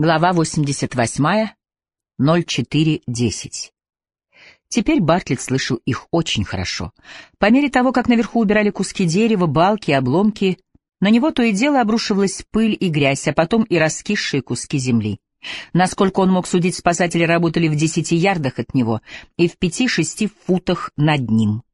Глава 88, 04.10. Теперь Бартлетт слышал их очень хорошо. По мере того, как наверху убирали куски дерева, балки, обломки, на него то и дело обрушивалась пыль и грязь, а потом и раскисшие куски земли. Насколько он мог судить, спасатели работали в десяти ярдах от него и в пяти-шести футах над ним.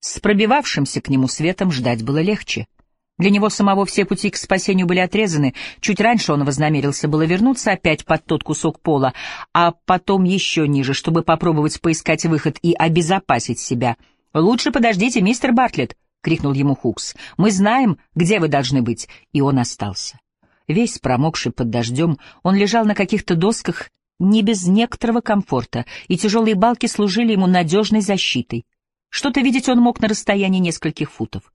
С пробивавшимся к нему светом ждать было легче. Для него самого все пути к спасению были отрезаны. Чуть раньше он вознамерился было вернуться опять под тот кусок пола, а потом еще ниже, чтобы попробовать поискать выход и обезопасить себя. «Лучше подождите, мистер Бартлетт!» — крикнул ему Хукс. «Мы знаем, где вы должны быть!» И он остался. Весь промокший под дождем, он лежал на каких-то досках не без некоторого комфорта, и тяжелые балки служили ему надежной защитой. Что-то видеть он мог на расстоянии нескольких футов.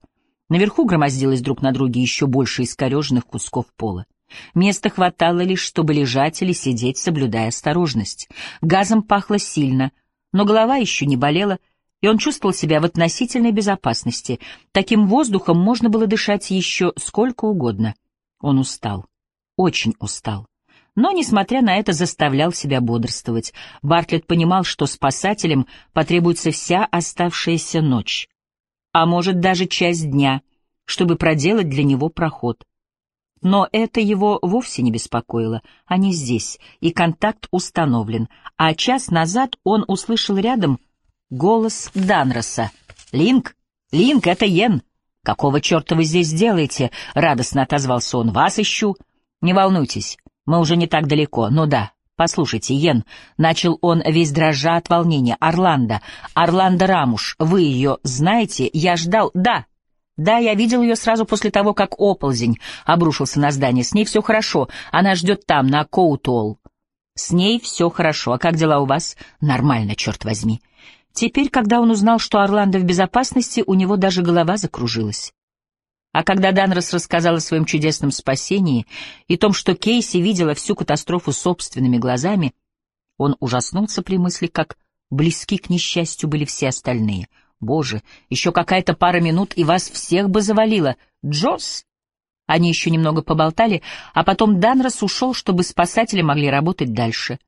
Наверху громоздилось друг на друге еще больше искореженных кусков пола. Места хватало лишь, чтобы лежать или сидеть, соблюдая осторожность. Газом пахло сильно, но голова еще не болела, и он чувствовал себя в относительной безопасности. Таким воздухом можно было дышать еще сколько угодно. Он устал, очень устал. Но, несмотря на это, заставлял себя бодрствовать. Бартлетт понимал, что спасателям потребуется вся оставшаяся ночь а может даже часть дня, чтобы проделать для него проход. Но это его вовсе не беспокоило. Они здесь, и контакт установлен. А час назад он услышал рядом голос Данроса. «Линк! Линк, это Йен! Какого черта вы здесь делаете?» — радостно отозвался он. «Вас ищу. Не волнуйтесь, мы уже не так далеко. Ну да, «Послушайте, Йен», — начал он весь дрожа от волнения, — «Орландо, Орландо Рамуш, вы ее знаете? Я ждал...» «Да, да, я видел ее сразу после того, как оползень обрушился на здание. С ней все хорошо, она ждет там, на Коутол». «С ней все хорошо. А как дела у вас?» «Нормально, черт возьми». Теперь, когда он узнал, что Орландо в безопасности, у него даже голова закружилась. А когда Данрос рассказал о своем чудесном спасении и том, что Кейси видела всю катастрофу собственными глазами, он ужаснулся при мысли, как близки к несчастью были все остальные. Боже, еще какая-то пара минут, и вас всех бы завалило. Джосс! Они еще немного поболтали, а потом Данрос ушел, чтобы спасатели могли работать дальше.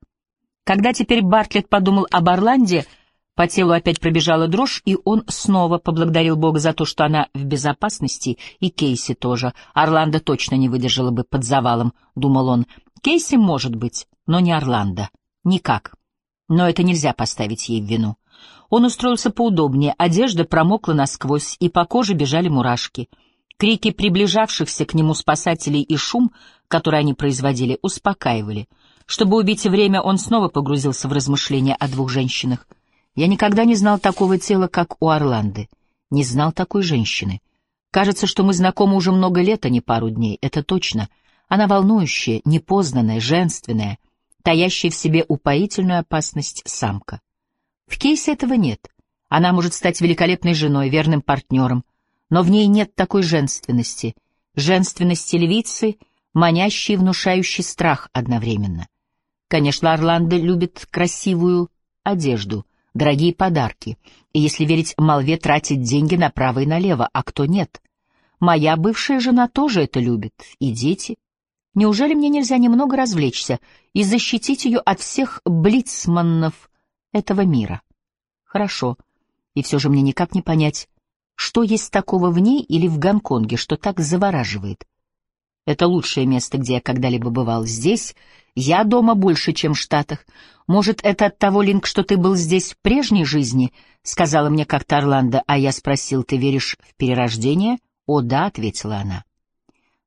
Когда теперь Бартлетт подумал об Орланде, — по телу опять пробежала дрожь, и он снова поблагодарил Бога за то, что она в безопасности, и Кейси тоже. Орландо точно не выдержала бы под завалом, — думал он. Кейси может быть, но не Орландо. Никак. Но это нельзя поставить ей в вину. Он устроился поудобнее, одежда промокла насквозь, и по коже бежали мурашки. Крики приближавшихся к нему спасателей и шум, который они производили, успокаивали. Чтобы убить время, он снова погрузился в размышления о двух женщинах — я никогда не знал такого тела, как у Орланды, не знал такой женщины. Кажется, что мы знакомы уже много лет, а не пару дней, это точно. Она волнующая, непознанная, женственная, таящая в себе упоительную опасность самка. В кейсе этого нет. Она может стать великолепной женой, верным партнером, но в ней нет такой женственности, женственности львицы, манящей и внушающей страх одновременно. Конечно, Орландо любит красивую одежду — дорогие подарки, и, если верить молве, тратить деньги направо и налево, а кто нет? Моя бывшая жена тоже это любит, и дети. Неужели мне нельзя немного развлечься и защитить ее от всех блицманнов этого мира? Хорошо, и все же мне никак не понять, что есть такого в ней или в Гонконге, что так завораживает. Это лучшее место, где я когда-либо бывал. Здесь я дома больше, чем в Штатах. Может, это от того, Линк, что ты был здесь в прежней жизни? — сказала мне как-то Орландо, а я спросил, ты веришь в перерождение? — О, да, — ответила она.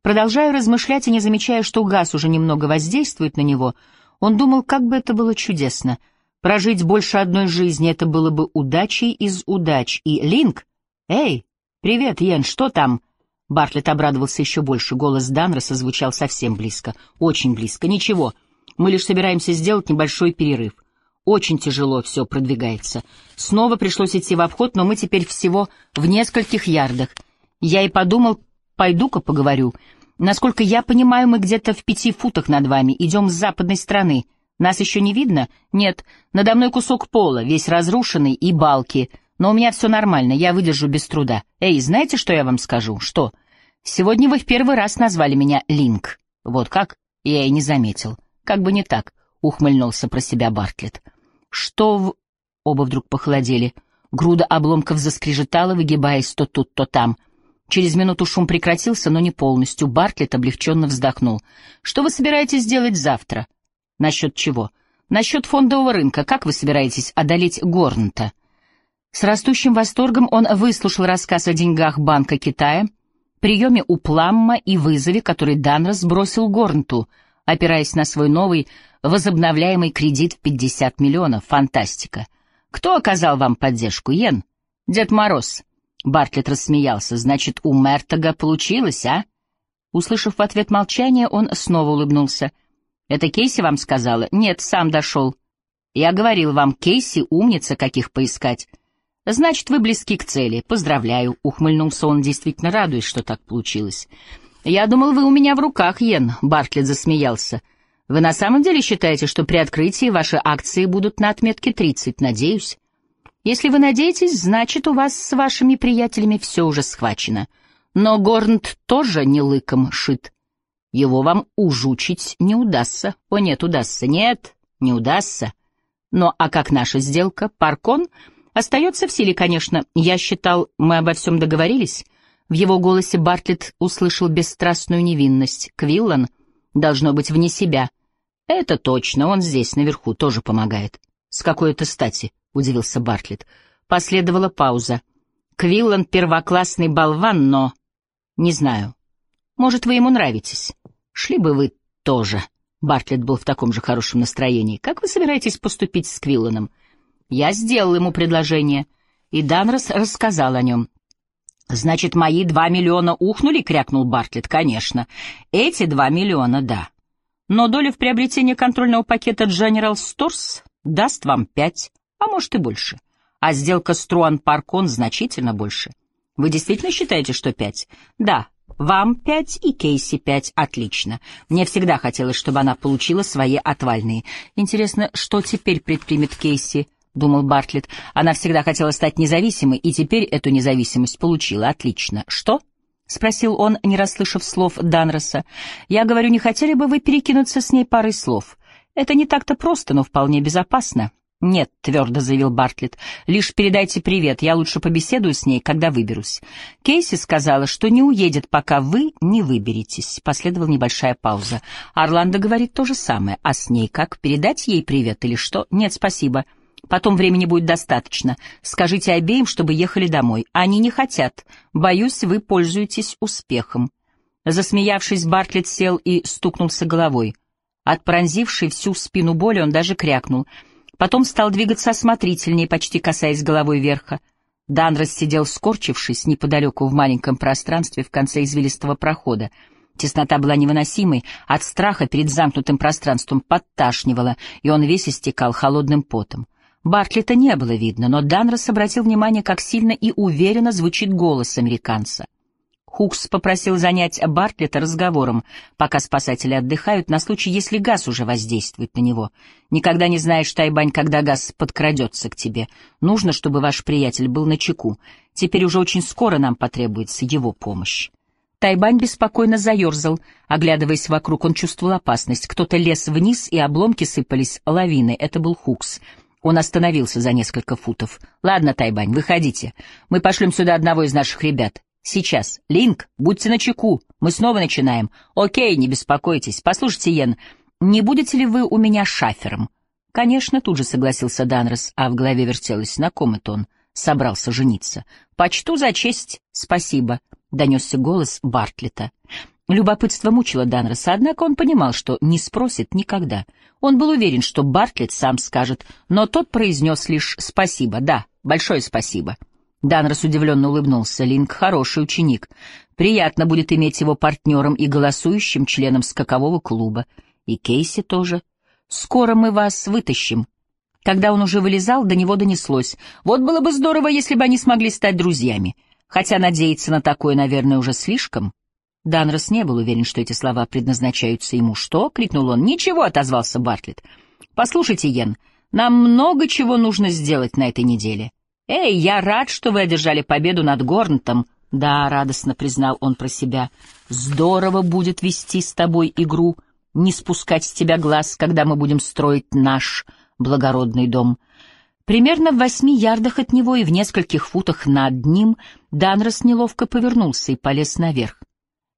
Продолжая размышлять и не замечая, что газ уже немного воздействует на него, он думал, как бы это было чудесно. Прожить больше одной жизни — это было бы удачей из удач. И Линк... Эй, привет, Йен, что там? Бартлетт обрадовался еще больше. Голос Данроса звучал совсем близко. Очень близко. Ничего. Мы лишь собираемся сделать небольшой перерыв. Очень тяжело все продвигается. Снова пришлось идти в обход, но мы теперь всего в нескольких ярдах. Я и подумал, пойду-ка поговорю. Насколько я понимаю, мы где-то в пяти футах над вами, идем с западной стороны. Нас еще не видно? Нет. Надо мной кусок пола, весь разрушенный, и балки — но у меня все нормально, я выдержу без труда. Эй, знаете, что я вам скажу? Что? Сегодня вы в первый раз назвали меня Линк. Вот как? Я и не заметил. Как бы не так, ухмыльнулся про себя Бартлетт. Что в... Оба вдруг похолодели. Груда обломков заскрежетала, выгибаясь то тут, то там. Через минуту шум прекратился, но не полностью. Бартлетт облегченно вздохнул. «Что вы собираетесь делать завтра?» «Насчет чего?» «Насчет фондового рынка. Как вы собираетесь одолеть Горнта?» С растущим восторгом он выслушал рассказ о деньгах Банка Китая, приеме у Пламма и вызове, который Данрос бросил Горнту, опираясь на свой новый возобновляемый кредит в 50 миллионов. Фантастика. Кто оказал вам поддержку, Йен? Дед Мороз. Бартлетт рассмеялся. Значит, у Мертога получилось, а? Услышав в ответ молчание, он снова улыбнулся. Это Кейси вам сказала? Нет, сам дошел. Я говорил вам, Кейси умница, каких поискать. Значит, вы близки к цели. Поздравляю, ухмыльнулся он, действительно радуясь, что так получилось. Я думал, вы у меня в руках, Йен, Бартлетт засмеялся. Вы на самом деле считаете, что при открытии ваши акции будут на отметке 30, надеюсь? Если вы надеетесь, значит, у вас с вашими приятелями все уже схвачено. Но Горнт тоже не лыком шит. Его вам ужучить не удастся. О, нет, удастся. Нет, не удастся. Но а как наша сделка? Паркон остается в силе, конечно. Я считал, мы обо всем договорились. В его голосе Бартлетт услышал бесстрастную невинность. Квиллан должно быть вне себя. Это точно, он здесь, наверху, тоже помогает. С какой-то стати, удивился Бартлетт. Последовала пауза. Квиллан первоклассный болван, но... Не знаю. Может, вы ему нравитесь? Шли бы вы тоже. Бартлетт был в таком же хорошем настроении. Как вы собираетесь поступить с Квилланом? Я сделал ему предложение, и Данрос рассказал о нем. «Значит, мои два миллиона ухнули?» — крякнул Бартлетт. «Конечно. Эти два миллиона, да. Но доля в приобретении контрольного пакета General Stores даст вам пять, а может и больше. А сделка с Труан Паркон значительно больше. Вы действительно считаете, что пять? Да, вам пять и Кейси пять. Отлично. Мне всегда хотелось, чтобы она получила свои отвальные. Интересно, что теперь предпримет Кейси? — думал Бартлетт. Она всегда хотела стать независимой, и теперь эту независимость получила. Отлично. Что? — спросил он, не расслышав слов Данроса. «Я говорю, не хотели бы вы перекинуться с ней парой слов? Это не так-то просто, но вполне безопасно». «Нет», — твердо заявил Бартлетт, — «лишь передайте привет, я лучше побеседую с ней, когда выберусь». Кейси сказала, что не уедет, пока вы не выберетесь. Последовала небольшая пауза. Орландо говорит то же самое. А с ней как? Передать ей привет или что? Нет, спасибо. Потом времени будет достаточно. Скажите обеим, чтобы ехали домой. Они не хотят. Боюсь, вы пользуетесь успехом». Засмеявшись, Бартлетт сел и стукнулся головой. От пронзившей всю спину боли он даже крякнул. Потом стал двигаться осмотрительнее, почти касаясь головой верха. Данрос сидел скорчившись неподалеку в маленьком пространстве в конце извилистого прохода. Теснота была невыносимой, от страха перед замкнутым пространством подташнивала, и он весь истекал холодным потом. Бартлета не было видно, но Данрос обратил внимание, как сильно и уверенно звучит голос американца. Хукс попросил занять Бартлета разговором, пока спасатели отдыхают, на случай, если газ уже воздействует на него. Никогда не знаешь, Тайбань, когда газ подкрадется к тебе. Нужно, чтобы ваш приятель был на чеку. Теперь уже очень скоро нам потребуется его помощь. Тайбань беспокойно заерзал, оглядываясь вокруг, он чувствовал опасность. Кто-то лез вниз, и обломки сыпались лавиной. Это был Хукс. Он остановился за несколько футов. «Ладно, Тайбань, выходите. Мы пошлем сюда одного из наших ребят. Сейчас. Линк, будьте начеку. Мы снова начинаем. Окей, не беспокойтесь. Послушайте, Йен, не будете ли вы у меня шафером?» «Конечно», — тут же согласился Данрос, а в голове вертелось, на ком это он собрался жениться. «Почту за честь, спасибо», — донесся голос Бартлета. Любопытство мучило Данроса, однако он понимал, что не спросит никогда. Он был уверен, что Бартлетт сам скажет, но тот произнес лишь «спасибо», «да, большое спасибо». Данрос удивленно улыбнулся. Линк — хороший ученик. Приятно будет иметь его партнером и голосующим членом скакового клуба. И Кейси тоже. Скоро мы вас вытащим. Когда он уже вылезал, до него донеслось. Вот было бы здорово, если бы они смогли стать друзьями. Хотя надеяться на такое, наверное, уже слишком. Данрос не был уверен, что эти слова предназначаются ему. «Что?» — крикнул он. «Ничего», — отозвался Бартлетт. «Послушайте, Йен, нам много чего нужно сделать на этой неделе. Эй, я рад, что вы одержали победу над Горнтом». «Да», — радостно признал он про себя. «Здорово будет вести с тобой игру. не спускать с тебя глаз, когда мы будем строить наш благородный дом. Примерно в восьми ярдах от него и в нескольких футах над ним Данрос неловко повернулся и полез наверх.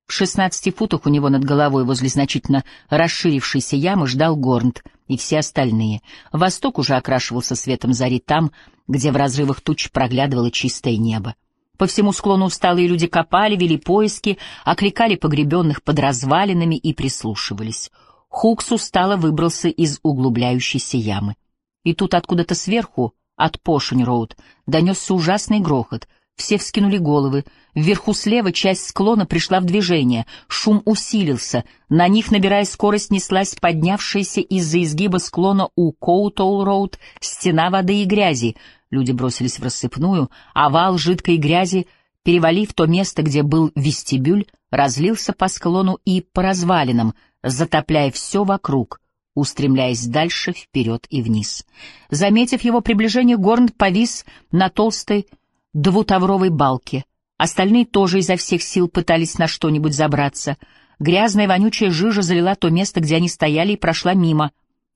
В шестнадцати футах у него над головой возле значительно расширившейся ямы ждал Горнт и все остальные. Восток уже окрашивался светом зари там, где в разрывах туч проглядывало чистое небо. По всему склону усталые люди копали, вели поиски, окликали погребенных под развалинами и прислушивались. Хукс устало выбрался из углубляющейся ямы. И тут откуда-то сверху, от По-Шань-Роуд, донесся ужасный грохот — все вскинули головы. Вверху слева часть склона пришла в движение. Шум усилился. На них, набирая скорость, неслась поднявшаяся из-за изгиба склона у Коутуолл-Роуд стена воды и грязи. Люди бросились врассыпную. Овал жидкой грязи, перевалив то место, где был вестибюль, разлился по склону и по развалинам, затопляя все вокруг — устремляясь дальше, вперед и вниз. Заметив его приближение, Горн повис на толстой двутавровой балке. Остальные тоже изо всех сил пытались на что-нибудь забраться. Грязная вонючая жижа залила то место, где они стояли, и прошла мимо.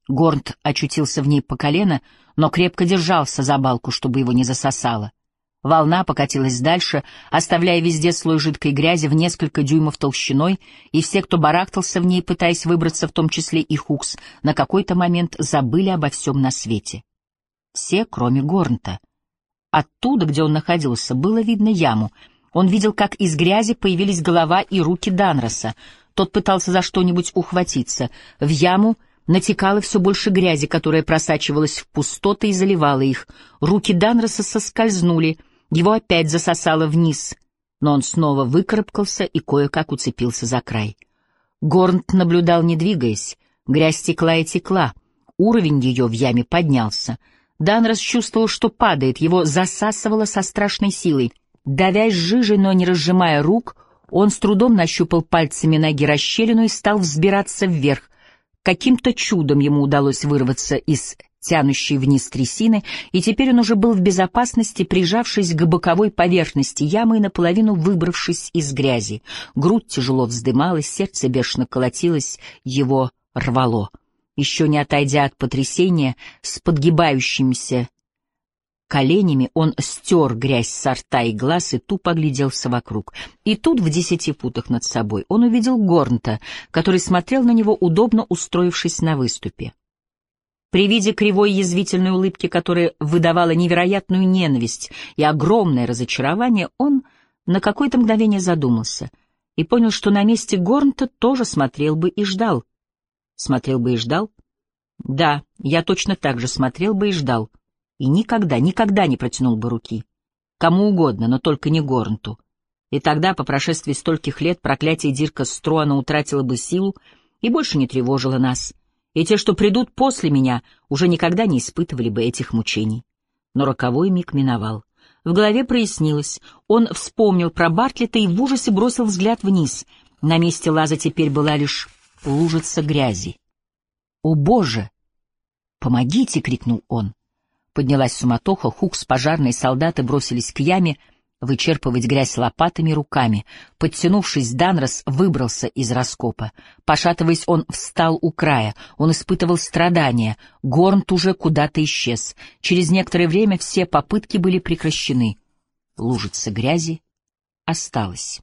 Горнт очутился в ней по колено, но крепко держался за балку, чтобы его не засосало. Волна покатилась дальше, оставляя везде слой жидкой грязи в несколько дюймов толщиной, и все, кто барахтался в ней, пытаясь выбраться, в том числе и Хукс, на какой-то момент забыли обо всем на свете. Все, кроме Горнта — Оттуда, где он находился, было видно яму. Он видел, как из грязи появились голова и руки Данроса. Тот пытался за что-нибудь ухватиться. В яму натекало все больше грязи, которая просачивалась в пустоты и заливала их. Руки Данроса соскользнули, его опять засосало вниз. Но он снова выкарабкался и кое-как уцепился за край. Горнт наблюдал, не двигаясь. Грязь текла и текла. Уровень ее в яме поднялся — Дан расчувствовал, что падает, его засасывало со страшной силой. Давясь жижей, но не разжимая рук, он с трудом нащупал пальцами ноги расщелину и стал взбираться вверх. Каким-то чудом ему удалось вырваться из тянущей вниз трясины, и теперь он уже был в безопасности, прижавшись к боковой поверхности ямы и наполовину выбравшись из грязи. Грудь тяжело вздымалась, сердце бешено колотилось, его рвало. Еще не отойдя от потрясения, с подгибающимися коленями он стер грязь со рта и глаз и тупо огляделся вокруг. И тут, в десяти футах над собой, он увидел Горнта, который смотрел на него, удобно устроившись на выступе. При виде кривой язвительной улыбки, которая выдавала невероятную ненависть и огромное разочарование, он на какое-то мгновение задумался и понял, что на месте Горнта тоже смотрел бы и ждал, Смотрел бы и ждал? Да, я точно так же смотрел бы и ждал. И никогда, никогда не протянул бы руки. Кому угодно, но только не Горнту. И тогда, по прошествии стольких лет, проклятие Дирка Струана утратило бы силу и больше не тревожило нас. И те, что придут после меня, уже никогда не испытывали бы этих мучений. Но роковой миг миновал. В голове прояснилось. Он вспомнил про Бартлета и в ужасе бросил взгляд вниз. На месте Лаза теперь была лишь лужица грязи. «О, Боже! Помогите!» — крикнул он. Поднялась суматоха, Хукс, пожарные солдаты бросились к яме, вычерпывать грязь лопатами руками. Подтянувшись, Данрос выбрался из раскопа. Пошатываясь, он встал у края. Он испытывал страдания. Горнт уже куда-то исчез. Через некоторое время все попытки были прекращены. Лужица грязи осталась.